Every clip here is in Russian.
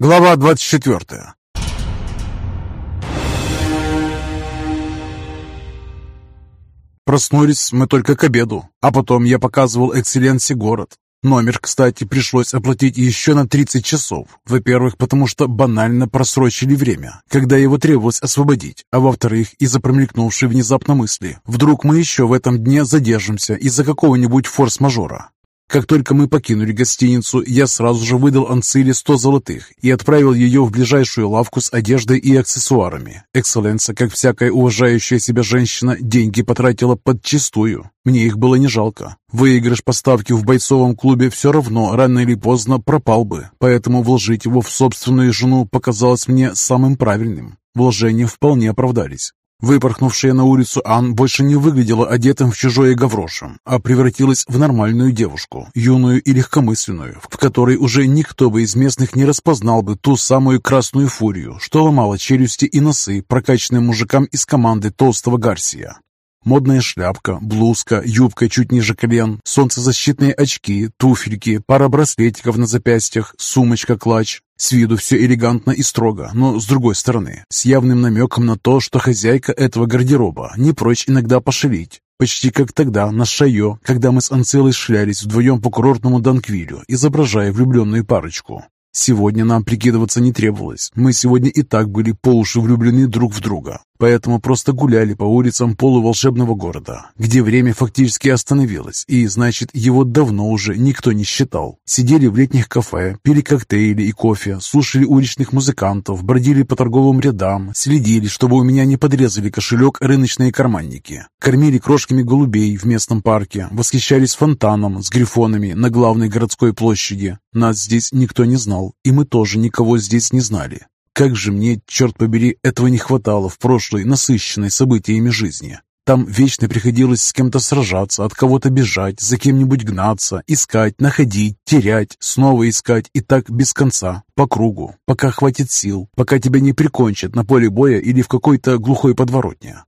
Глава 24 Проснулись мы только к обеду, а потом я показывал экселленсе город. Номер, кстати, пришлось оплатить еще на 30 часов. Во-первых, потому что банально просрочили время, когда его требовалось освободить, а во-вторых, из-за промелькнувшей внезапно мысли. Вдруг мы еще в этом дне задержимся из-за какого-нибудь форс-мажора. Как только мы покинули гостиницу, я сразу же выдал Анциле 100 золотых и отправил ее в ближайшую лавку с одеждой и аксессуарами. Экселленса, как всякая уважающая себя женщина, деньги потратила подчистую. Мне их было не жалко. Выигрыш поставки в бойцовом клубе все равно рано или поздно пропал бы, поэтому вложить его в собственную жену показалось мне самым правильным. Вложения вполне оправдались. Выпорхнувшая на улицу Ан больше не выглядела одетым в чужое гаврошем, а превратилась в нормальную девушку, юную и легкомысленную, в которой уже никто бы из местных не распознал бы ту самую красную фурию, что ломала челюсти и носы прокачанным мужикам из команды толстого Гарсия. Модная шляпка, блузка, юбка чуть ниже колен, солнцезащитные очки, туфельки, пара браслетиков на запястьях, сумочка-клатч. С виду все элегантно и строго, но с другой стороны, с явным намеком на то, что хозяйка этого гардероба не прочь иногда пошалить. Почти как тогда, на Шайо, когда мы с Анцелой шлялись вдвоем по курортному Данквилю, изображая влюбленную парочку. Сегодня нам прикидываться не требовалось. Мы сегодня и так были по уши влюблены друг в друга. Поэтому просто гуляли по улицам полуволшебного города, где время фактически остановилось, и, значит, его давно уже никто не считал. Сидели в летних кафе, пили коктейли и кофе, слушали уличных музыкантов, бродили по торговым рядам, следили, чтобы у меня не подрезали кошелек рыночные карманники, кормили крошками голубей в местном парке, восхищались фонтаном с грифонами на главной городской площади. Нас здесь никто не знал, и мы тоже никого здесь не знали. Как же мне, черт побери, этого не хватало в прошлой, насыщенной событиями жизни. Там вечно приходилось с кем-то сражаться, от кого-то бежать, за кем-нибудь гнаться, искать, находить, терять, снова искать и так без конца, по кругу, пока хватит сил, пока тебя не прикончат на поле боя или в какой-то глухой подворотне.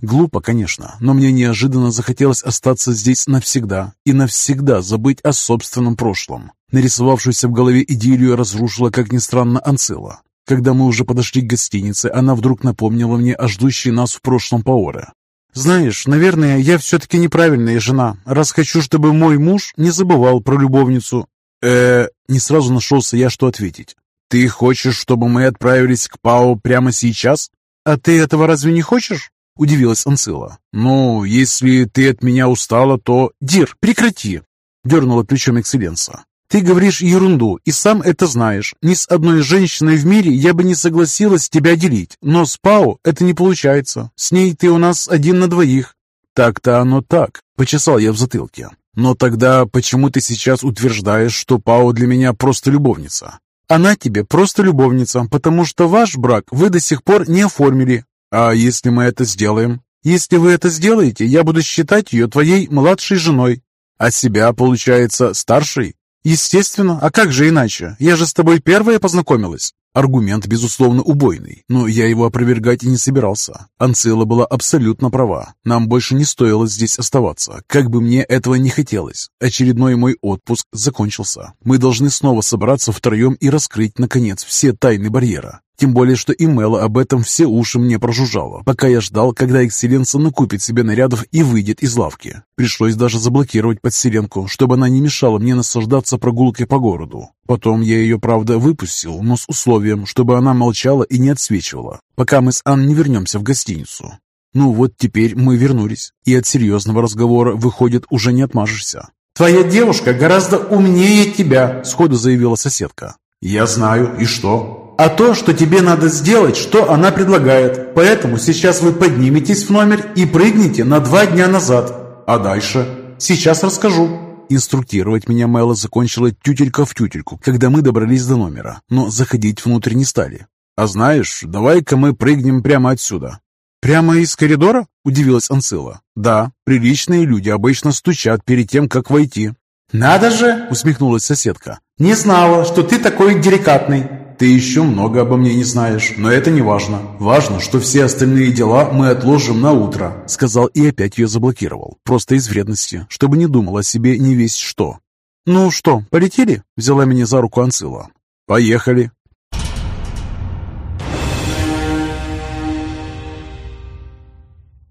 Глупо, конечно, но мне неожиданно захотелось остаться здесь навсегда и навсегда забыть о собственном прошлом. Нарисовавшуюся в голове идиллию разрушила, как ни странно, Анцила. Когда мы уже подошли к гостинице, она вдруг напомнила мне о ждущей нас в прошлом Паоре. «Знаешь, наверное, я все-таки неправильная жена, раз хочу, чтобы мой муж не забывал про любовницу». э не сразу нашелся я, что ответить. «Ты хочешь, чтобы мы отправились к Пао прямо сейчас?» «А ты этого разве не хочешь?» — удивилась Анцила. «Ну, если ты от меня устала, то...» «Дир, прекрати!» — дернула плечом Экселленса. Ты говоришь ерунду, и сам это знаешь. Ни с одной женщиной в мире я бы не согласилась тебя делить, но с Пау это не получается. С ней ты у нас один на двоих». «Так-то оно так», — почесал я в затылке. «Но тогда почему ты сейчас утверждаешь, что Пау для меня просто любовница?» «Она тебе просто любовница, потому что ваш брак вы до сих пор не оформили». «А если мы это сделаем?» «Если вы это сделаете, я буду считать ее твоей младшей женой». «А себя, получается, старшей?» «Естественно, а как же иначе? Я же с тобой первая познакомилась». Аргумент, безусловно, убойный, но я его опровергать и не собирался. Анцила была абсолютно права. Нам больше не стоило здесь оставаться, как бы мне этого не хотелось. Очередной мой отпуск закончился. Мы должны снова собраться втроем и раскрыть, наконец, все тайны барьера. Тем более, что и Мэла об этом все уши мне прожужжала, пока я ждал, когда Экселенса накупит себе нарядов и выйдет из лавки. Пришлось даже заблокировать подселенку, чтобы она не мешала мне наслаждаться прогулкой по городу. Потом я ее, правда, выпустил, но с условием, чтобы она молчала и не отсвечивала, пока мы с Ан не вернемся в гостиницу. Ну вот теперь мы вернулись, и от серьезного разговора, выходит, уже не отмажешься. «Твоя девушка гораздо умнее тебя», — сходу заявила соседка. «Я знаю, и что?» А то, что тебе надо сделать, что она предлагает. Поэтому сейчас вы подниметесь в номер и прыгнете на два дня назад. А дальше? Сейчас расскажу. Инструктировать меня Мэла закончила тютелька в тютельку, когда мы добрались до номера, но заходить внутрь не стали. «А знаешь, давай-ка мы прыгнем прямо отсюда». «Прямо из коридора?» – удивилась Анцила. «Да, приличные люди обычно стучат перед тем, как войти». «Надо же!» – усмехнулась соседка. «Не знала, что ты такой деликатный». Ты еще много обо мне не знаешь, но это не важно. Важно, что все остальные дела мы отложим на утро», — сказал и опять ее заблокировал, просто из вредности, чтобы не думала о себе не весь что. «Ну что, полетели?» — взяла меня за руку Анцила. «Поехали!»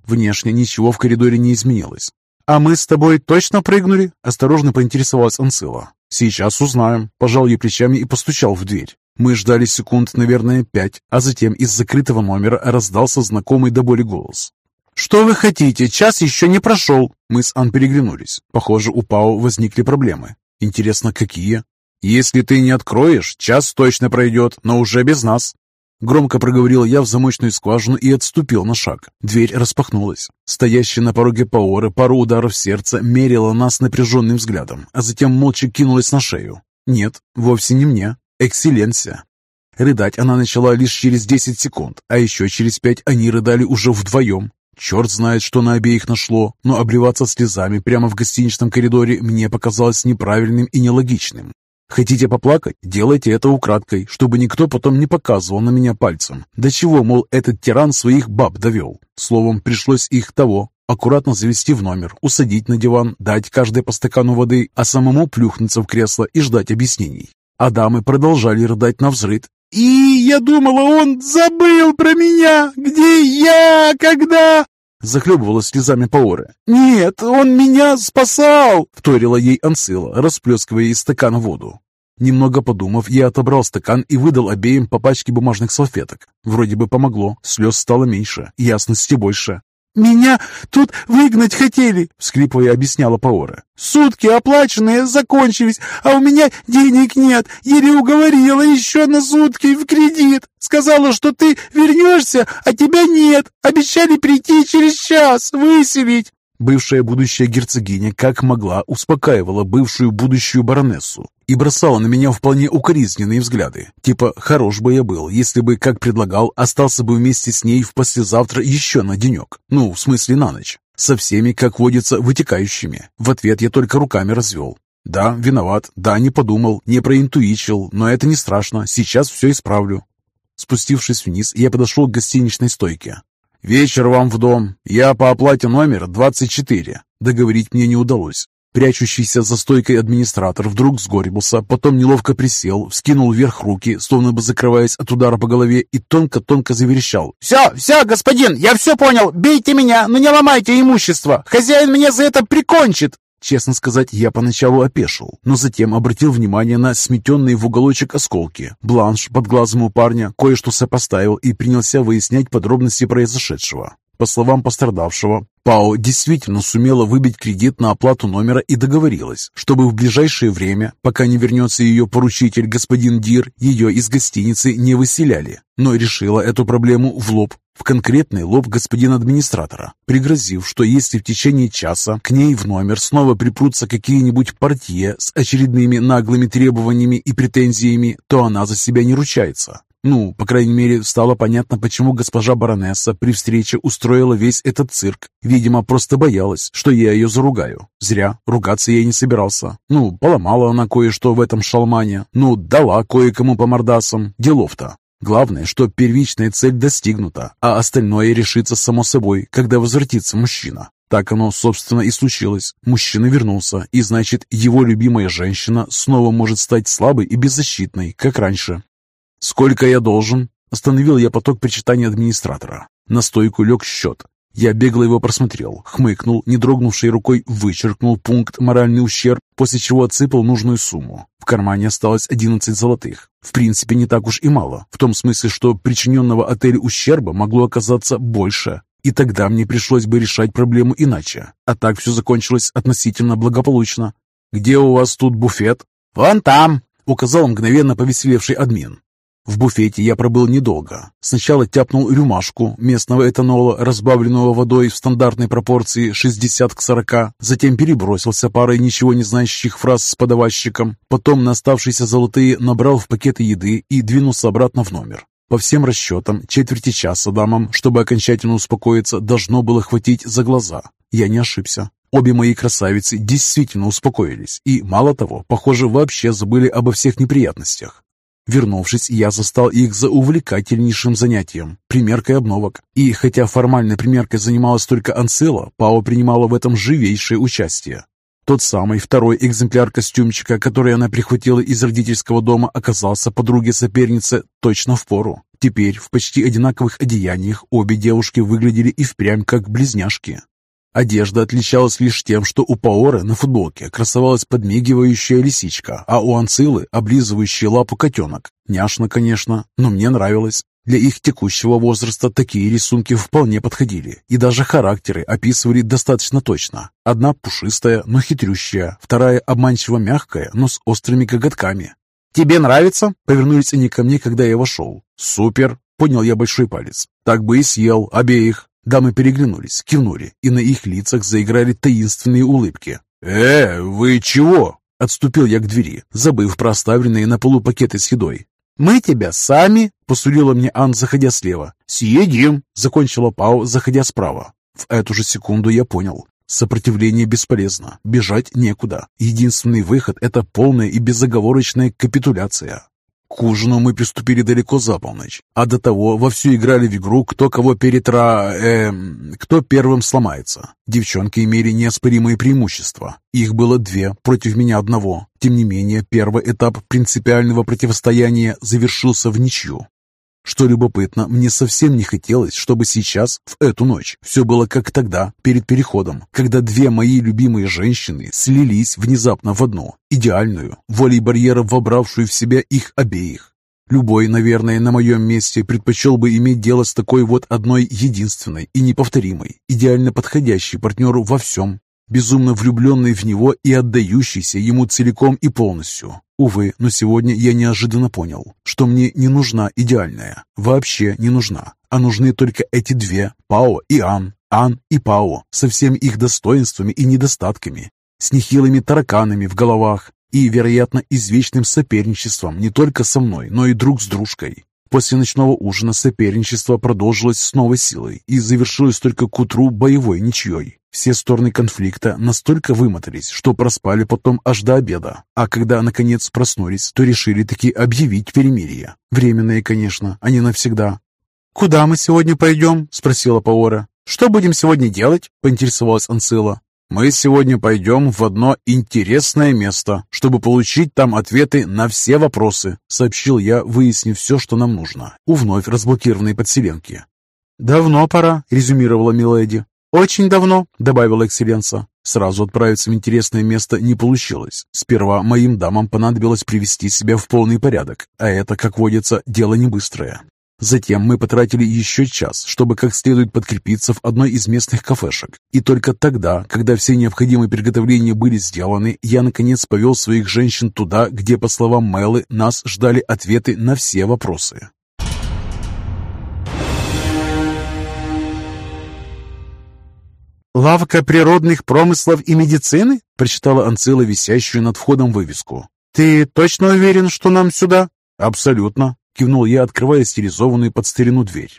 Внешне ничего в коридоре не изменилось. «А мы с тобой точно прыгнули?» – осторожно поинтересовалась Анцила. «Сейчас узнаем», – пожал ей плечами и постучал в дверь. Мы ждали секунд, наверное, пять, а затем из закрытого номера раздался знакомый до боли голос. «Что вы хотите? Час еще не прошел!» Мы с Ан переглянулись. Похоже, у Пау возникли проблемы. Интересно, какие? «Если ты не откроешь, час точно пройдет, но уже без нас!» Громко проговорил я в замочную скважину и отступил на шаг. Дверь распахнулась. Стоящая на пороге Паоры пару ударов сердца мерила нас напряженным взглядом, а затем молча кинулась на шею. Нет, вовсе не мне. Экселленция. Рыдать она начала лишь через 10 секунд, а еще через пять они рыдали уже вдвоем. Черт знает, что на обеих нашло, но обливаться слезами прямо в гостиничном коридоре мне показалось неправильным и нелогичным. Хотите поплакать? Делайте это украдкой, чтобы никто потом не показывал на меня пальцем. До чего, мол, этот тиран своих баб довел? Словом, пришлось их того, аккуратно завести в номер, усадить на диван, дать каждой по стакану воды, а самому плюхнуться в кресло и ждать объяснений. А дамы продолжали рыдать на взрыд. «И я думала, он забыл про меня! Где я? Когда?» Захлебывалась слезами Паоры. «Нет, он меня спасал!» — вторила ей Ансила, расплескивая из стакана воду. Немного подумав, я отобрал стакан и выдал обеим по пачке бумажных салфеток. Вроде бы помогло, слез стало меньше, ясности больше. «Меня тут выгнать хотели!» — вскрипывая объясняла Паора. «Сутки оплаченные закончились, а у меня денег нет. Еле уговорила еще на сутки в кредит. Сказала, что ты вернешься, а тебя нет. Обещали прийти через час, выселить. Бывшая будущая герцогиня как могла успокаивала бывшую будущую баронессу и бросала на меня вполне укоризненные взгляды. Типа, хорош бы я был, если бы, как предлагал, остался бы вместе с ней в послезавтра еще на денек. Ну, в смысле на ночь. Со всеми, как водится, вытекающими. В ответ я только руками развел. Да, виноват, да, не подумал, не проинтуичил, но это не страшно, сейчас все исправлю. Спустившись вниз, я подошел к гостиничной стойке. «Вечер вам в дом. Я по оплате номер 24». Договорить мне не удалось. Прячущийся за стойкой администратор вдруг сгорбился, потом неловко присел, вскинул вверх руки, словно бы закрываясь от удара по голове, и тонко-тонко заверещал. «Все, все, господин, я все понял. Бейте меня, но не ломайте имущество. Хозяин меня за это прикончит!» Честно сказать, я поначалу опешил, но затем обратил внимание на сметенные в уголочек осколки. Бланш под глазом у парня кое-что сопоставил и принялся выяснять подробности произошедшего. По словам пострадавшего, ПАО действительно сумела выбить кредит на оплату номера и договорилась, чтобы в ближайшее время, пока не вернется ее поручитель господин Дир, ее из гостиницы не выселяли, но решила эту проблему в лоб, в конкретный лоб господина администратора, пригрозив, что если в течение часа к ней в номер снова припрутся какие-нибудь портье с очередными наглыми требованиями и претензиями, то она за себя не ручается. Ну, по крайней мере, стало понятно, почему госпожа баронесса при встрече устроила весь этот цирк. Видимо, просто боялась, что я ее заругаю. Зря, ругаться я не собирался. Ну, поломала она кое-что в этом шалмане. Ну, дала кое-кому по мордасам. Делов-то. Главное, что первичная цель достигнута, а остальное решится само собой, когда возвратится мужчина. Так оно, собственно, и случилось. Мужчина вернулся, и значит, его любимая женщина снова может стать слабой и беззащитной, как раньше. «Сколько я должен?» Остановил я поток причитания администратора. На стойку лег счет. Я бегло его просмотрел, хмыкнул, не дрогнувшей рукой вычеркнул пункт «моральный ущерб», после чего отсыпал нужную сумму. В кармане осталось 11 золотых. В принципе, не так уж и мало, в том смысле, что причиненного отелю ущерба могло оказаться больше. И тогда мне пришлось бы решать проблему иначе. А так все закончилось относительно благополучно. «Где у вас тут буфет?» «Вон там», — указал мгновенно повеселевший админ. В буфете я пробыл недолго. Сначала тяпнул рюмашку местного этанола, разбавленного водой в стандартной пропорции 60 к 40, затем перебросился парой ничего не знающих фраз с подавальщиком, потом на оставшиеся золотые набрал в пакеты еды и двинулся обратно в номер. По всем расчетам, четверти часа дамам, чтобы окончательно успокоиться, должно было хватить за глаза. Я не ошибся. Обе мои красавицы действительно успокоились и, мало того, похоже, вообще забыли обо всех неприятностях. Вернувшись, я застал их за увлекательнейшим занятием – примеркой обновок. И хотя формальной примеркой занималась только Анцила, Пао принимала в этом живейшее участие. Тот самый второй экземпляр костюмчика, который она прихватила из родительского дома, оказался подруге-сопернице точно в пору. Теперь в почти одинаковых одеяниях обе девушки выглядели и впрямь как близняшки. Одежда отличалась лишь тем, что у Паоры на футболке красовалась подмигивающая лисичка, а у Анцилы облизывающий лапу котенок. Няшно, конечно, но мне нравилось. Для их текущего возраста такие рисунки вполне подходили, и даже характеры описывали достаточно точно. Одна пушистая, но хитрющая, вторая обманчиво мягкая, но с острыми коготками. «Тебе нравится?» — повернулись они ко мне, когда я вошел. «Супер!» — поднял я большой палец. «Так бы и съел обеих!» Дамы переглянулись, кивнули, и на их лицах заиграли таинственные улыбки. «Э, вы чего?» Отступил я к двери, забыв про оставленные на полу пакеты с едой. «Мы тебя сами», — посулила мне Ан, заходя слева. «Съедим», — закончила Пау, заходя справа. В эту же секунду я понял. Сопротивление бесполезно, бежать некуда. Единственный выход — это полная и безоговорочная капитуляция. К ужину мы приступили далеко за полночь, а до того вовсю играли в игру «Кто кого перетра... э... кто первым сломается». Девчонки имели неоспоримые преимущества. Их было две против меня одного. Тем не менее, первый этап принципиального противостояния завершился в ничью. Что любопытно, мне совсем не хотелось, чтобы сейчас, в эту ночь, все было как тогда, перед переходом, когда две мои любимые женщины слились внезапно в одну, идеальную, волей барьера вобравшую в себя их обеих. Любой, наверное, на моем месте предпочел бы иметь дело с такой вот одной единственной и неповторимой, идеально подходящей партнеру во всем, безумно влюбленный в него и отдающийся ему целиком и полностью. Увы, но сегодня я неожиданно понял, что мне не нужна идеальная, вообще не нужна, а нужны только эти две, Пао и Ан, Ан и Пао, со всеми их достоинствами и недостатками, с нехилыми тараканами в головах и, вероятно, извечным соперничеством не только со мной, но и друг с дружкой. После ночного ужина соперничество продолжилось с новой силой и завершилось только к утру боевой ничьей. Все стороны конфликта настолько вымотались, что проспали потом аж до обеда, а когда наконец проснулись, то решили таки объявить перемирие. Временное, конечно, а не навсегда. «Куда мы сегодня пойдем?» – спросила Паора. «Что будем сегодня делать?» – поинтересовалась Анцила. «Мы сегодня пойдем в одно интересное место, чтобы получить там ответы на все вопросы», сообщил я, выяснив все, что нам нужно, у вновь разблокированной подселенки. «Давно пора», — резюмировала Миледи. «Очень давно», — добавила Экселленса. Сразу отправиться в интересное место не получилось. Сперва моим дамам понадобилось привести себя в полный порядок, а это, как водится, дело не быстрое. Затем мы потратили еще час, чтобы как следует подкрепиться в одной из местных кафешек. И только тогда, когда все необходимые приготовления были сделаны, я наконец повел своих женщин туда, где, по словам Мэлы, нас ждали ответы на все вопросы. «Лавка природных промыслов и медицины?» – прочитала Анцила висящую над входом вывеску. «Ты точно уверен, что нам сюда?» «Абсолютно», – кивнул я, открывая стилизованную под старину дверь.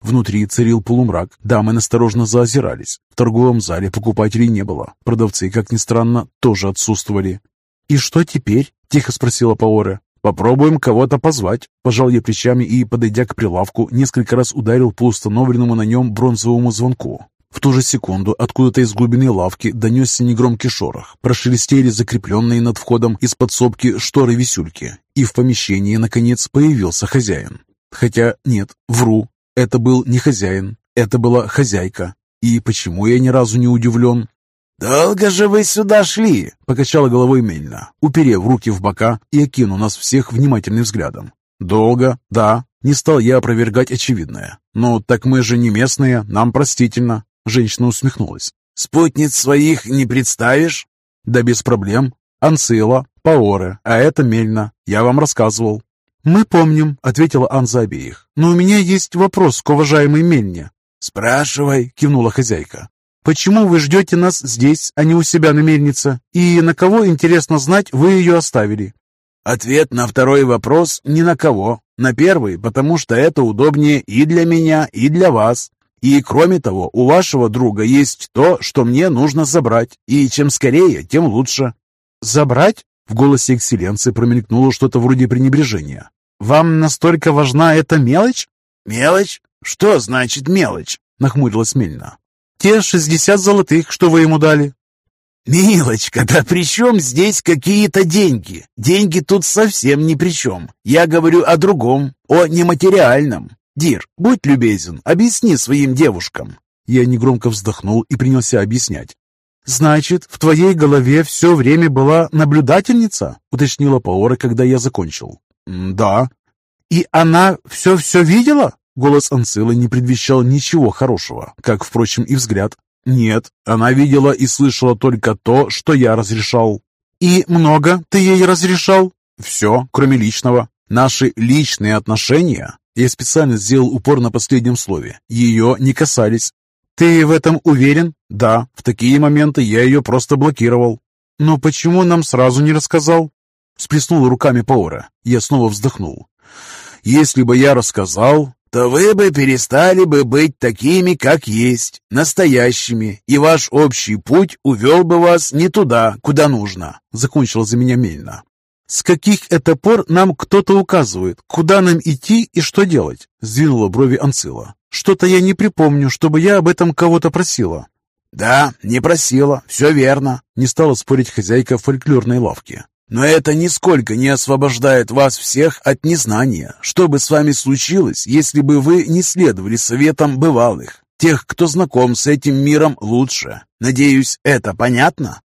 Внутри царил полумрак, дамы насторожно заозирались. В торговом зале покупателей не было. Продавцы, как ни странно, тоже отсутствовали. «И что теперь?» – тихо спросила Паора. «Попробуем кого-то позвать», – пожал я плечами и, подойдя к прилавку, несколько раз ударил по установленному на нем бронзовому звонку. В ту же секунду откуда-то из глубины лавки донесся негромкий шорох. Прошелестели закрепленные над входом из подсобки шторы-висюльки, и в помещении, наконец, появился хозяин. Хотя нет, вру, это был не хозяин, это была хозяйка. И почему я ни разу не удивлен? «Долго же вы сюда шли?» — покачала головой Мельна, уперев руки в бока и окинув нас всех внимательным взглядом. «Долго, да, не стал я опровергать очевидное. «Ну, так мы же не местные, нам простительно. Женщина усмехнулась. «Спутниц своих не представишь?» «Да без проблем. Анцила, Паоре, а это Мельна. Я вам рассказывал». «Мы помним», — ответила Ан за обеих. «Но у меня есть вопрос к уважаемой Мельне». «Спрашивай», — кивнула хозяйка. «Почему вы ждете нас здесь, а не у себя на мельнице? И на кого, интересно знать, вы ее оставили?» Ответ на второй вопрос – ни на кого. На первый, потому что это удобнее и для меня, и для вас. И кроме того, у вашего друга есть то, что мне нужно забрать, и чем скорее, тем лучше». «Забрать?» — в голосе экселленции промелькнуло что-то вроде пренебрежения. «Вам настолько важна эта мелочь?» «Мелочь? Что значит мелочь?» — нахмурилась Мельна. «Те шестьдесят золотых, что вы ему дали». «Милочка, да при чем здесь какие-то деньги? Деньги тут совсем ни при чем. Я говорю о другом, о нематериальном. Дир, будь любезен, объясни своим девушкам». Я негромко вздохнул и принялся объяснять. «Значит, в твоей голове все время была наблюдательница?» — уточнила Паора, когда я закончил. «Да». «И она все-все видела?» Голос Анцилы не предвещал ничего хорошего, как, впрочем, и взгляд. «Нет, она видела и слышала только то, что я разрешал». «И много ты ей разрешал?» «Все, кроме личного. Наши личные отношения...» Я специально сделал упор на последнем слове. Ее не касались. «Ты в этом уверен?» «Да, в такие моменты я ее просто блокировал». «Но почему нам сразу не рассказал?» Сплеснул руками Паура. Я снова вздохнул. «Если бы я рассказал, то вы бы перестали бы быть такими, как есть, настоящими, и ваш общий путь увел бы вас не туда, куда нужно», — закончила за меня Мельна. «С каких это пор нам кто-то указывает, куда нам идти и что делать?» — сдвинула брови Анцила. «Что-то я не припомню, чтобы я об этом кого-то просила». «Да, не просила, все верно», — не стала спорить хозяйка фольклорной лавки. Но это нисколько не освобождает вас всех от незнания. Что бы с вами случилось, если бы вы не следовали советам бывалых? Тех, кто знаком с этим миром лучше. Надеюсь, это понятно?»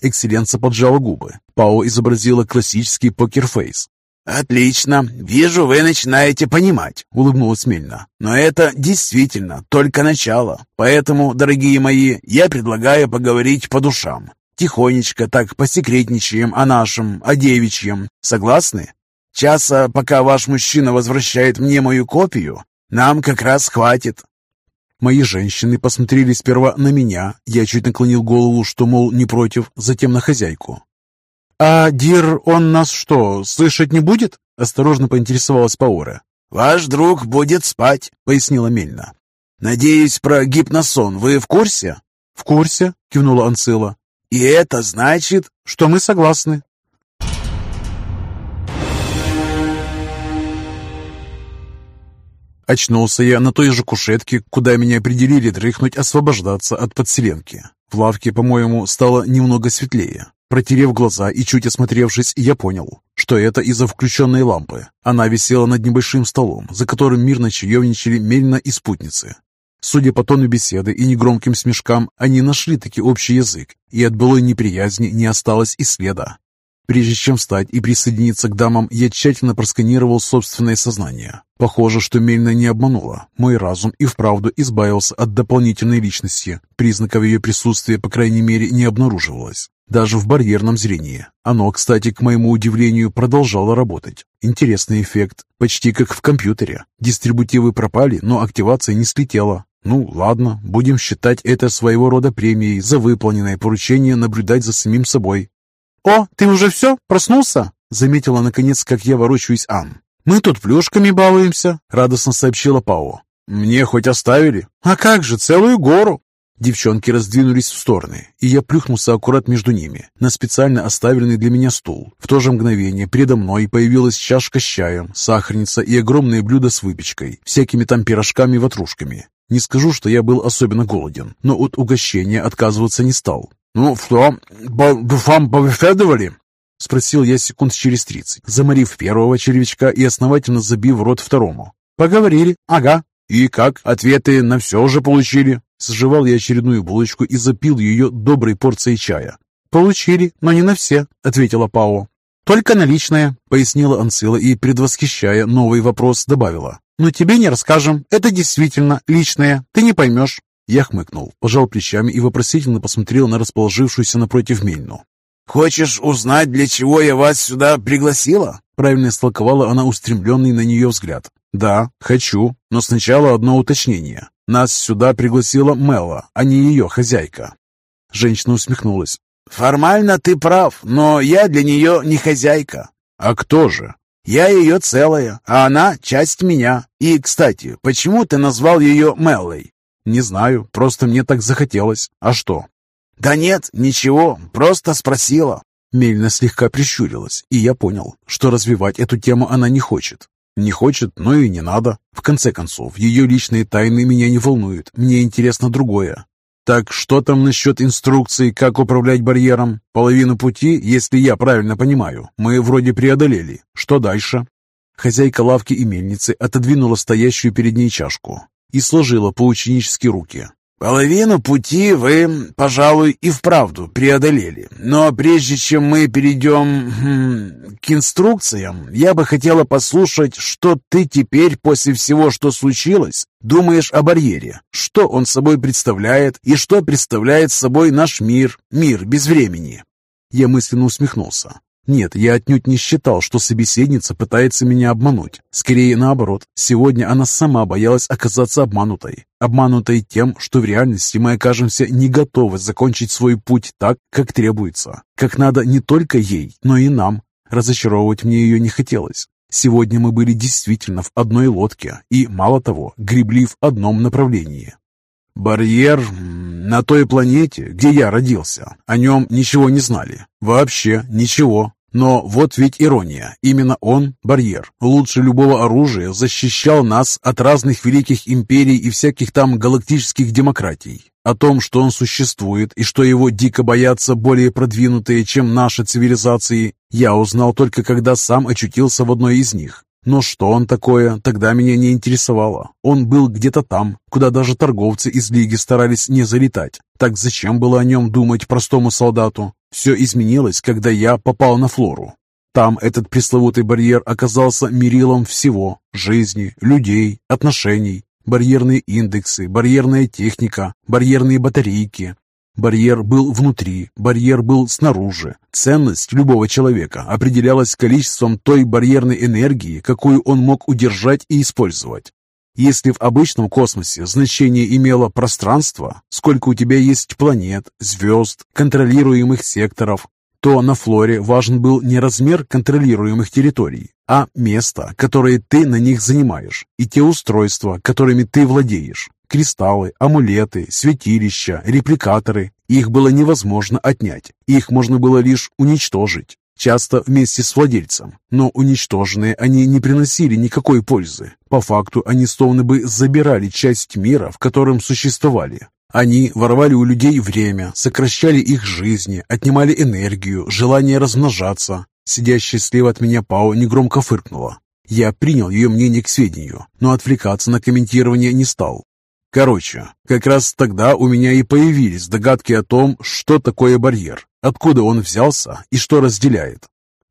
Экселленца поджала губы. Пао изобразила классический покерфейс. «Отлично. Вижу, вы начинаете понимать», — улыбнулась Мельна. «Но это действительно только начало. Поэтому, дорогие мои, я предлагаю поговорить по душам. Тихонечко так посекретничаем о нашем, о девичьем. Согласны? Часа, пока ваш мужчина возвращает мне мою копию, нам как раз хватит». Мои женщины посмотрели сперва на меня, я чуть наклонил голову, что, мол, не против, затем на хозяйку. «А Дир, он нас что, слышать не будет?» — осторожно поинтересовалась Паура. «Ваш друг будет спать», — пояснила Мельна. «Надеюсь, про гипносон вы в курсе?» «В курсе», — кивнула Анцила. И это значит, что мы согласны. Очнулся я на той же кушетке, куда меня определили дрыхнуть освобождаться от подселенки. В лавке, по-моему, стало немного светлее. Протерев глаза и чуть осмотревшись, я понял, что это из-за включенной лампы. Она висела над небольшим столом, за которым мирно чаевничали Мельна и спутницы. Судя по тону беседы и негромким смешкам, они нашли таки общий язык, и от былой неприязни не осталось и следа. Прежде чем встать и присоединиться к дамам, я тщательно просканировал собственное сознание. Похоже, что Мельна не обманула. Мой разум и вправду избавился от дополнительной личности. Признаков ее присутствия, по крайней мере, не обнаруживалось. Даже в барьерном зрении. Оно, кстати, к моему удивлению, продолжало работать. Интересный эффект, почти как в компьютере. Дистрибутивы пропали, но активация не слетела. Ну, ладно, будем считать это своего рода премией за выполненное поручение наблюдать за самим собой. «О, ты уже все? Проснулся?» Заметила, наконец, как я ворочаюсь Ан. «Мы тут плюшками балуемся», — радостно сообщила Пао. «Мне хоть оставили?» «А как же, целую гору!» Девчонки раздвинулись в стороны, и я плюхнулся аккурат между ними, на специально оставленный для меня стул. В то же мгновение передо мной появилась чашка с чаем, сахарница и огромное блюдо с выпечкой, всякими там пирожками и ватрушками. Не скажу, что я был особенно голоден, но от угощения отказываться не стал. «Ну что, по дуфам побеседовали?» — спросил я секунд через тридцать, заморив первого червячка и основательно забив рот второму. «Поговорили, ага». «И как? Ответы на все уже получили?» Сживал я очередную булочку и запил ее доброй порцией чая. «Получили, но не на все», — ответила Пао. «Только наличное», — пояснила Анцила и, предвосхищая новый вопрос, добавила. «Но тебе не расскажем. Это действительно личное. Ты не поймешь». Я хмыкнул, пожал плечами и вопросительно посмотрел на расположившуюся напротив Мельну. «Хочешь узнать, для чего я вас сюда пригласила?» Правильно истолковала она устремленный на нее взгляд. «Да, хочу, но сначала одно уточнение. Нас сюда пригласила Мела, а не ее хозяйка». Женщина усмехнулась. «Формально ты прав, но я для нее не хозяйка». «А кто же?» «Я ее целая, а она часть меня. И, кстати, почему ты назвал ее Меллой?» «Не знаю, просто мне так захотелось. А что?» «Да нет, ничего, просто спросила». Мельна слегка прищурилась, и я понял, что развивать эту тему она не хочет. Не хочет, но и не надо. В конце концов, ее личные тайны меня не волнуют. Мне интересно другое. Так что там насчет инструкции, как управлять барьером? Половину пути, если я правильно понимаю, мы вроде преодолели. Что дальше? Хозяйка лавки и мельницы отодвинула стоящую перед ней чашку и сложила поученически руки. Половину пути вы, пожалуй, и вправду преодолели. Но прежде чем мы перейдем хм, к инструкциям, я бы хотела послушать, что ты теперь, после всего, что случилось, думаешь о барьере. Что он собой представляет и что представляет собой наш мир, мир без времени. Я мысленно усмехнулся. Нет, я отнюдь не считал, что собеседница пытается меня обмануть. Скорее наоборот, сегодня она сама боялась оказаться обманутой. Обманутой тем, что в реальности мы окажемся не готовы закончить свой путь так, как требуется. Как надо не только ей, но и нам. Разочаровывать мне ее не хотелось. Сегодня мы были действительно в одной лодке и, мало того, гребли в одном направлении. Барьер на той планете, где я родился, о нем ничего не знали. Вообще ничего. Но вот ведь ирония. Именно он, барьер, лучше любого оружия, защищал нас от разных великих империй и всяких там галактических демократий. О том, что он существует и что его дико боятся более продвинутые, чем наши цивилизации, я узнал только когда сам очутился в одной из них. Но что он такое, тогда меня не интересовало. Он был где-то там, куда даже торговцы из Лиги старались не залетать. Так зачем было о нем думать простому солдату? Все изменилось, когда я попал на Флору. Там этот пресловутый барьер оказался мерилом всего – жизни, людей, отношений. Барьерные индексы, барьерная техника, барьерные батарейки, Барьер был внутри, барьер был снаружи. Ценность любого человека определялась количеством той барьерной энергии, какую он мог удержать и использовать. Если в обычном космосе значение имело пространство, сколько у тебя есть планет, звезд, контролируемых секторов, то на флоре важен был не размер контролируемых территорий, а место, которое ты на них занимаешь, и те устройства, которыми ты владеешь. Кристаллы, амулеты, святилища, репликаторы. Их было невозможно отнять. Их можно было лишь уничтожить. Часто вместе с владельцем. Но уничтоженные они не приносили никакой пользы. По факту они словно бы забирали часть мира, в котором существовали. Они воровали у людей время, сокращали их жизни, отнимали энергию, желание размножаться. Сидящая слева от меня Пао негромко фыркнула. Я принял ее мнение к сведению, но отвлекаться на комментирование не стал. Короче, как раз тогда у меня и появились догадки о том, что такое барьер, откуда он взялся и что разделяет.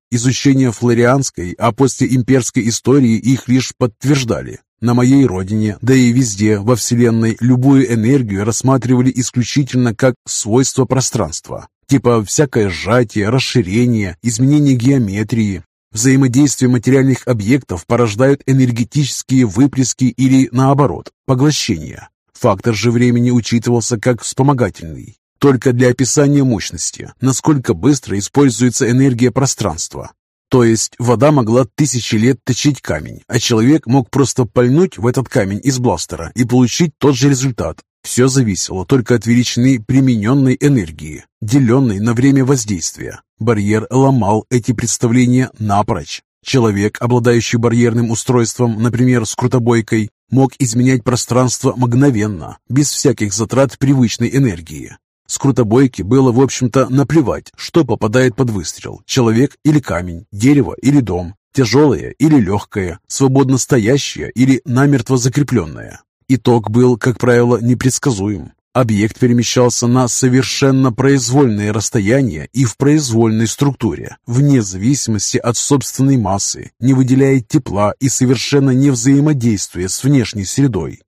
Изучение флорианской, а после имперской истории их лишь подтверждали. На моей родине, да и везде во Вселенной, любую энергию рассматривали исключительно как свойство пространства. Типа всякое сжатие, расширение, изменение геометрии, Взаимодействие материальных объектов порождают энергетические выплески или, наоборот, поглощение. Фактор же времени учитывался как вспомогательный, только для описания мощности, насколько быстро используется энергия пространства. То есть вода могла тысячи лет точить камень, а человек мог просто пальнуть в этот камень из бластера и получить тот же результат. Все зависело только от величины примененной энергии, деленной на время воздействия. Барьер ломал эти представления напрочь. Человек, обладающий барьерным устройством, например, скрутобойкой, мог изменять пространство мгновенно, без всяких затрат привычной энергии. Скрутобойке было, в общем-то, наплевать, что попадает под выстрел – человек или камень, дерево или дом, тяжелое или легкое, свободно стоящее или намертво закрепленное. Итог был, как правило, непредсказуем. Объект перемещался на совершенно произвольные расстояния и в произвольной структуре, вне зависимости от собственной массы, не выделяя тепла и совершенно не взаимодействуя с внешней средой.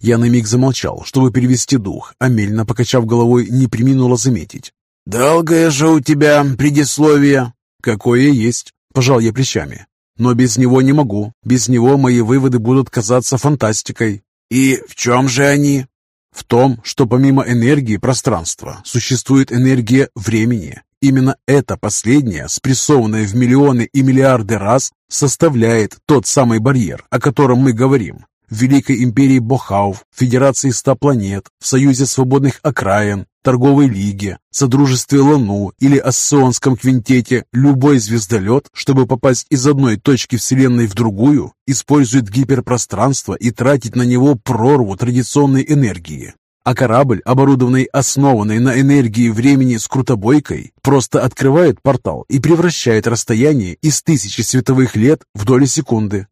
Я на миг замолчал, чтобы перевести дух, а Мельна, покачав головой, не приминула заметить. «Долгое же у тебя предисловие!» «Какое есть!» – пожал я плечами. «Но без него не могу. Без него мои выводы будут казаться фантастикой. И в чем же они? В том, что помимо энергии пространства существует энергия времени. Именно эта последняя, спрессованная в миллионы и миллиарды раз, составляет тот самый барьер, о котором мы говорим в Великой империи Бохауф, Федерации ста планет, в Союзе свободных окраин, Торговой лиге, Содружестве Лану или Ассонском квинтете любой звездолет, чтобы попасть из одной точки Вселенной в другую, использует гиперпространство и тратит на него прорву традиционной энергии. А корабль, оборудованный основанной на энергии времени скрутобойкой, просто открывает портал и превращает расстояние из тысячи световых лет в доли секунды.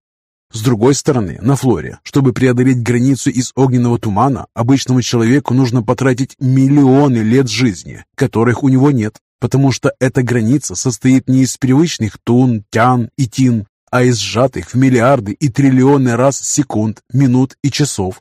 С другой стороны, на Флоре, чтобы преодолеть границу из огненного тумана, обычному человеку нужно потратить миллионы лет жизни, которых у него нет, потому что эта граница состоит не из привычных тун, тян и тин, а из сжатых в миллиарды и триллионы раз секунд, минут и часов.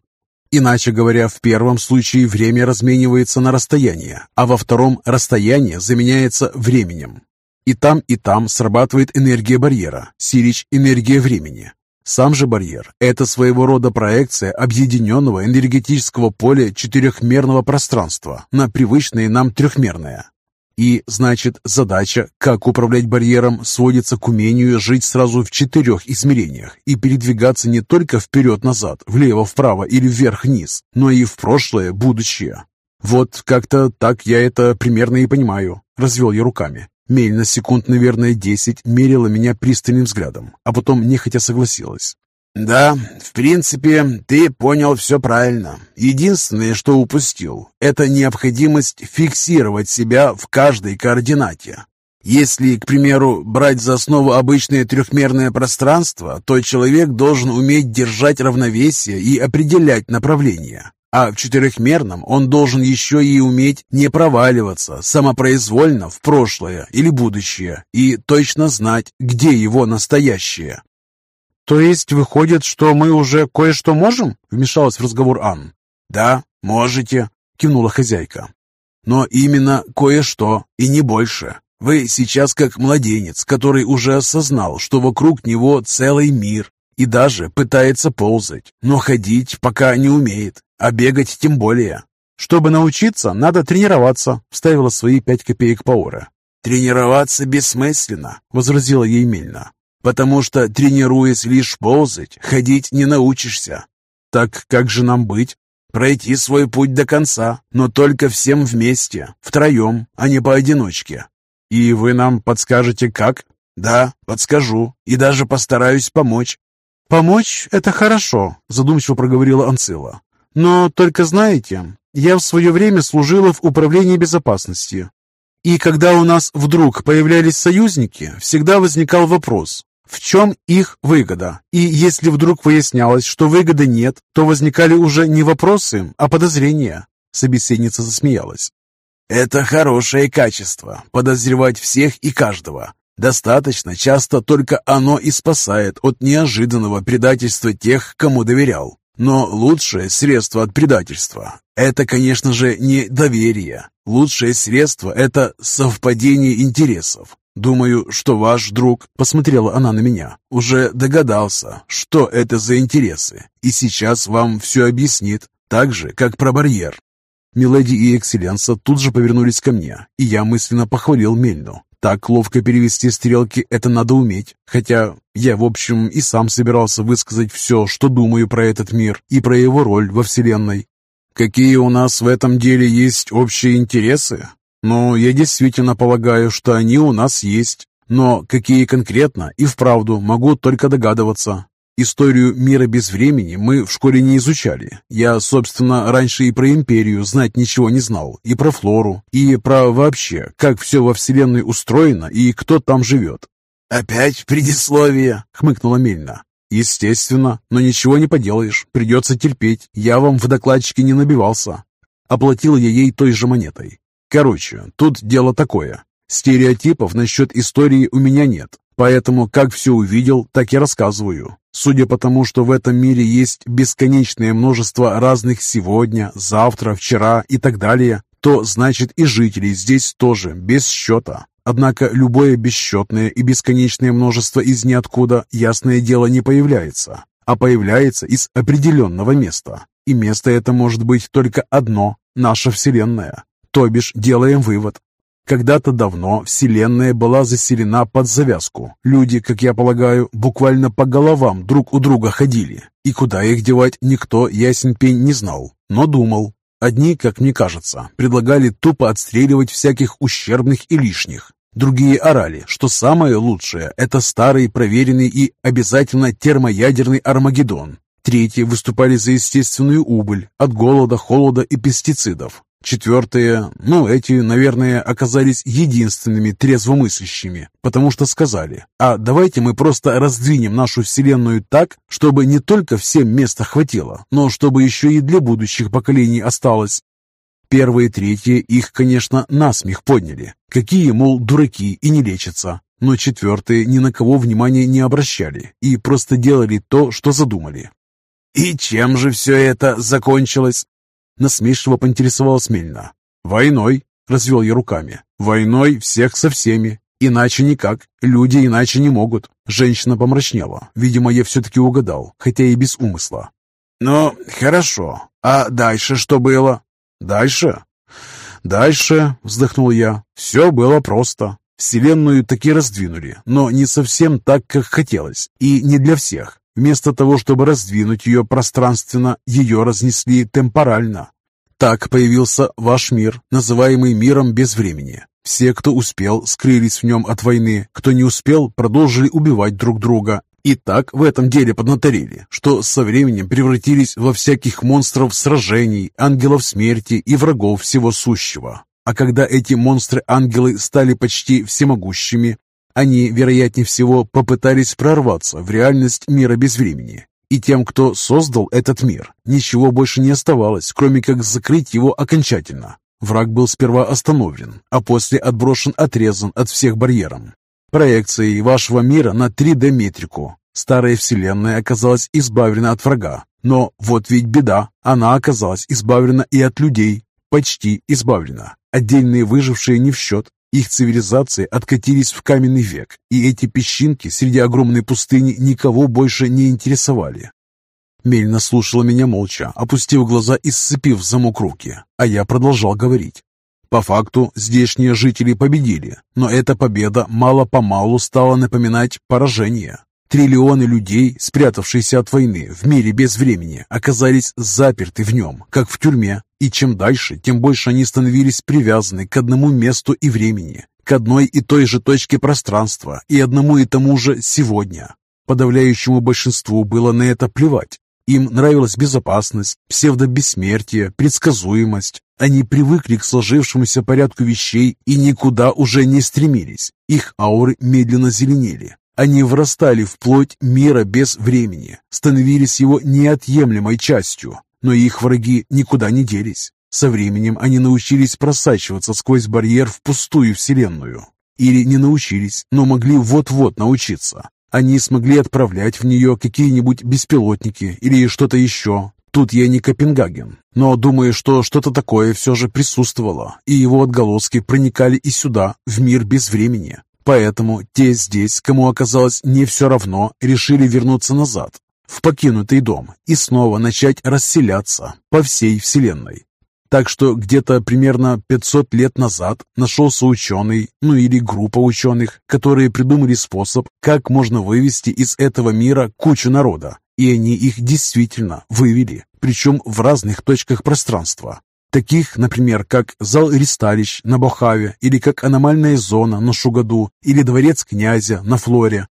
Иначе говоря, в первом случае время разменивается на расстояние, а во втором расстояние заменяется временем. И там, и там срабатывает энергия барьера, сирич – энергия времени. Сам же барьер – это своего рода проекция объединенного энергетического поля четырехмерного пространства на привычное нам трехмерное. И, значит, задача, как управлять барьером, сводится к умению жить сразу в четырех измерениях и передвигаться не только вперед-назад, влево-вправо или вверх-вниз, но и в прошлое, будущее. Вот как-то так я это примерно и понимаю, развел я руками. Мельна секунд, наверное, десять мерила меня пристальным взглядом, а потом нехотя согласилась. «Да, в принципе, ты понял все правильно. Единственное, что упустил, это необходимость фиксировать себя в каждой координате. Если, к примеру, брать за основу обычное трехмерное пространство, то человек должен уметь держать равновесие и определять направление. А в четырехмерном он должен еще и уметь не проваливаться самопроизвольно в прошлое или будущее и точно знать, где его настоящее. «То есть выходит, что мы уже кое-что можем?» — вмешалась в разговор Ан. «Да, можете», — кивнула хозяйка. «Но именно кое-что и не больше. Вы сейчас как младенец, который уже осознал, что вокруг него целый мир и даже пытается ползать, но ходить пока не умеет, а бегать тем более». «Чтобы научиться, надо тренироваться», — вставила свои пять копеек Паура. «Тренироваться бессмысленно», — возразила ей Мельна потому что, тренируясь лишь ползать, ходить не научишься. Так как же нам быть? Пройти свой путь до конца, но только всем вместе, втроем, а не поодиночке. И вы нам подскажете, как? Да, подскажу, и даже постараюсь помочь. «Помочь — это хорошо», — задумчиво проговорила Анцила. «Но только знаете, я в свое время служила в управлении безопасности. И когда у нас вдруг появлялись союзники, всегда возникал вопрос, в чем их выгода. И если вдруг выяснялось, что выгоды нет, то возникали уже не вопросы, а подозрения. Собеседница засмеялась. Это хорошее качество – подозревать всех и каждого. Достаточно часто только оно и спасает от неожиданного предательства тех, кому доверял. Но лучшее средство от предательства – это, конечно же, не доверие. Лучшее средство – это совпадение интересов. Думаю, что ваш друг, посмотрела она на меня, уже догадался, что это за интересы, и сейчас вам все объяснит, так же, как про барьер. Миледи и Экселленса тут же повернулись ко мне, и я мысленно похвалил Мельну. Так ловко перевести стрелки – это надо уметь. Хотя я, в общем, и сам собирался высказать все, что думаю про этот мир и про его роль во Вселенной. Какие у нас в этом деле есть общие интересы? Но я действительно полагаю, что они у нас есть. Но какие конкретно и вправду могу только догадываться. Историю мира без времени мы в школе не изучали. Я, собственно, раньше и про империю знать ничего не знал, и про флору, и про вообще, как все во Вселенной устроено и кто там живет. «Опять предисловие?» — хмыкнула Мельна. «Естественно, но ничего не поделаешь, придется терпеть, я вам в докладчике не набивался». Оплатил я ей той же монетой. Короче, тут дело такое. Стереотипов насчет истории у меня нет, поэтому как все увидел, так и рассказываю. Судя по тому, что в этом мире есть бесконечное множество разных сегодня, завтра, вчера и так далее, то значит и жителей здесь тоже без счета. Однако любое бесчетное и бесконечное множество из ниоткуда, ясное дело, не появляется, а появляется из определенного места. И место это может быть только одно – наша Вселенная. То бишь, делаем вывод. Когда-то давно Вселенная была заселена под завязку. Люди, как я полагаю, буквально по головам друг у друга ходили. И куда их девать, никто, ясен пень, не знал, но думал. Одни, как мне кажется, предлагали тупо отстреливать всяких ущербных и лишних. Другие орали, что самое лучшее – это старый, проверенный и обязательно термоядерный Армагеддон. Третьи выступали за естественную убыль от голода, холода и пестицидов. Четвертые, ну, эти, наверное, оказались единственными трезвомыслящими, потому что сказали, а давайте мы просто раздвинем нашу Вселенную так, чтобы не только всем места хватило, но чтобы еще и для будущих поколений осталось. Первые третьи их, конечно, насмех подняли. Какие, мол, дураки и не лечатся. Но четвертые ни на кого внимания не обращали и просто делали то, что задумали. «И чем же все это закончилось?» Насмешливо поинтересовалась Мельна. «Войной», — развел я руками. «Войной всех со всеми. Иначе никак. Люди иначе не могут». Женщина помрачнела. Видимо, я все-таки угадал, хотя и без умысла. «Ну, хорошо. А дальше что было?» «Дальше?» «Дальше», — вздохнул я, — «все было просто. Вселенную таки раздвинули, но не совсем так, как хотелось, и не для всех. Вместо того, чтобы раздвинуть ее пространственно, ее разнесли темпорально. Так появился ваш мир, называемый миром без времени. Все, кто успел, скрылись в нем от войны, кто не успел, продолжили убивать друг друга. И так в этом деле поднаторили, что со временем превратились во всяких монстров сражений, ангелов смерти и врагов всего сущего. А когда эти монстры-ангелы стали почти всемогущими, они, вероятнее всего, попытались прорваться в реальность мира без времени. И тем, кто создал этот мир, ничего больше не оставалось, кроме как закрыть его окончательно. Враг был сперва остановлен, а после отброшен отрезан от всех барьеров. Проекцией вашего мира на 3D-метрику. Старая Вселенная оказалась избавлена от врага. Но вот ведь беда, она оказалась избавлена и от людей. Почти избавлена. Отдельные выжившие не в счет, их цивилизации откатились в каменный век, и эти песчинки среди огромной пустыни никого больше не интересовали. Мельна слушала меня молча, опустив глаза и сцепив замок руки, а я продолжал говорить. По факту, здешние жители победили, но эта победа мало-помалу стала напоминать поражение. Триллионы людей, спрятавшиеся от войны в мире без времени, оказались заперты в нем, как в тюрьме, и чем дальше, тем больше они становились привязаны к одному месту и времени, к одной и той же точке пространства и одному и тому же сегодня. Подавляющему большинству было на это плевать. Им нравилась безопасность, псевдобессмертие, предсказуемость. Они привыкли к сложившемуся порядку вещей и никуда уже не стремились. Их ауры медленно зеленели, они врастали в плоть мира без времени, становились его неотъемлемой частью, но их враги никуда не делись. Со временем они научились просачиваться сквозь барьер в пустую вселенную. Или не научились, но могли вот-вот научиться. Они смогли отправлять в нее какие-нибудь беспилотники или что-то еще. Тут я не Копенгаген, но думаю, что что-то такое все же присутствовало, и его отголоски проникали и сюда, в мир без времени. Поэтому те здесь, кому оказалось не все равно, решили вернуться назад, в покинутый дом, и снова начать расселяться по всей Вселенной. Так что где-то примерно 500 лет назад нашелся ученый, ну или группа ученых, которые придумали способ, как можно вывести из этого мира кучу народа. И они их действительно вывели, причем в разных точках пространства. Таких, например, как зал Ристалищ на Бохаве, или как аномальная зона на Шугаду, или дворец князя на Флоре.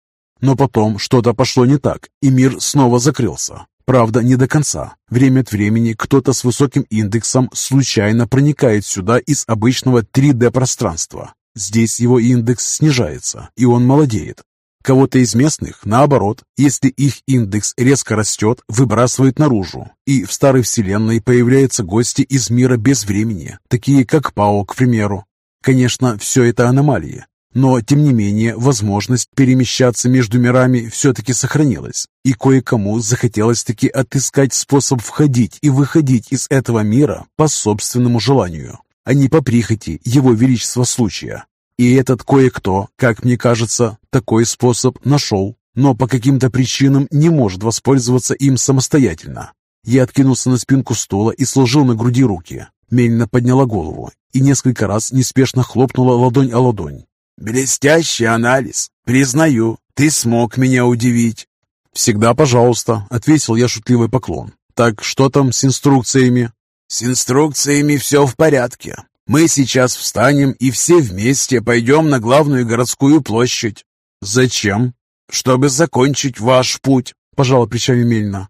Но потом что-то пошло не так, и мир снова закрылся. Правда, не до конца. Время от времени кто-то с высоким индексом случайно проникает сюда из обычного 3D-пространства. Здесь его индекс снижается, и он молодеет. Кого-то из местных, наоборот, если их индекс резко растет, выбрасывают наружу. И в старой вселенной появляются гости из мира без времени, такие как Пао, к примеру. Конечно, все это аномалии, но, тем не менее, возможность перемещаться между мирами все-таки сохранилась, и кое-кому захотелось таки отыскать способ входить и выходить из этого мира по собственному желанию, а не по прихоти его величества случая. И этот кое-кто, как мне кажется, такой способ нашел, но по каким-то причинам не может воспользоваться им самостоятельно. Я откинулся на спинку стула и сложил на груди руки. Мельна подняла голову и несколько раз неспешно хлопнула ладонь о ладонь. «Блестящий анализ. Признаю, ты смог меня удивить». «Всегда пожалуйста», — ответил я шутливый поклон. «Так что там с инструкциями?» «С инструкциями все в порядке. Мы сейчас встанем и все вместе пойдем на главную городскую площадь. Зачем? Чтобы закончить ваш путь, пожала плечами Мельна.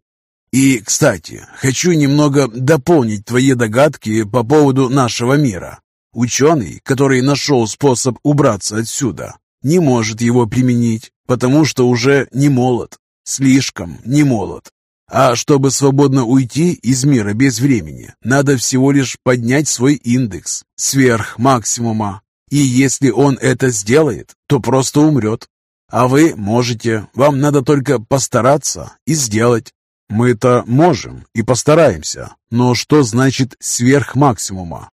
И, кстати, хочу немного дополнить твои догадки по поводу нашего мира. Ученый, который нашел способ убраться отсюда, не может его применить, потому что уже не молод, слишком не молод. А чтобы свободно уйти из мира без времени, надо всего лишь поднять свой индекс сверх максимума. И если он это сделает, то просто умрет. А вы можете, вам надо только постараться и сделать. Мы-то можем и постараемся, но что значит сверх максимума?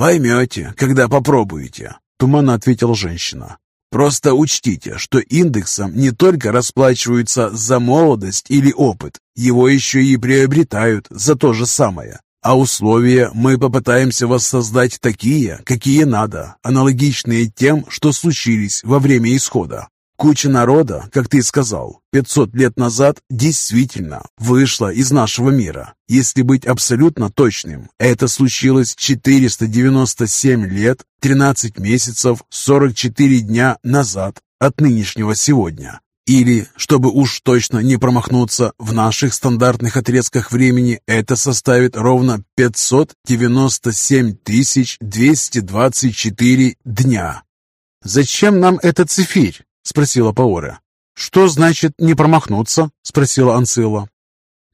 Поймете, когда попробуете, туманно ответила женщина. Просто учтите, что индексом не только расплачиваются за молодость или опыт, его еще и приобретают за то же самое. А условия мы попытаемся воссоздать такие, какие надо, аналогичные тем, что случились во время исхода. Куча народа, как ты сказал, 500 лет назад действительно вышла из нашего мира. Если быть абсолютно точным, это случилось 497 лет, 13 месяцев, 44 дня назад от нынешнего сегодня. Или, чтобы уж точно не промахнуться, в наших стандартных отрезках времени это составит ровно 597 224 дня. «Зачем нам этот цифирь?» — спросила Паора. «Что значит не промахнуться?» — спросила Анцила.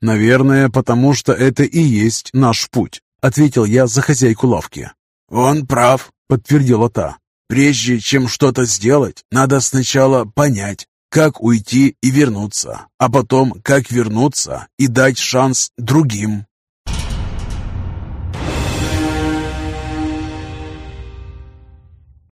«Наверное, потому что это и есть наш путь», — ответил я за хозяйку лавки. «Он прав», — подтвердила та. «Прежде чем что-то сделать, надо сначала понять, как уйти и вернуться, а потом как вернуться и дать шанс другим».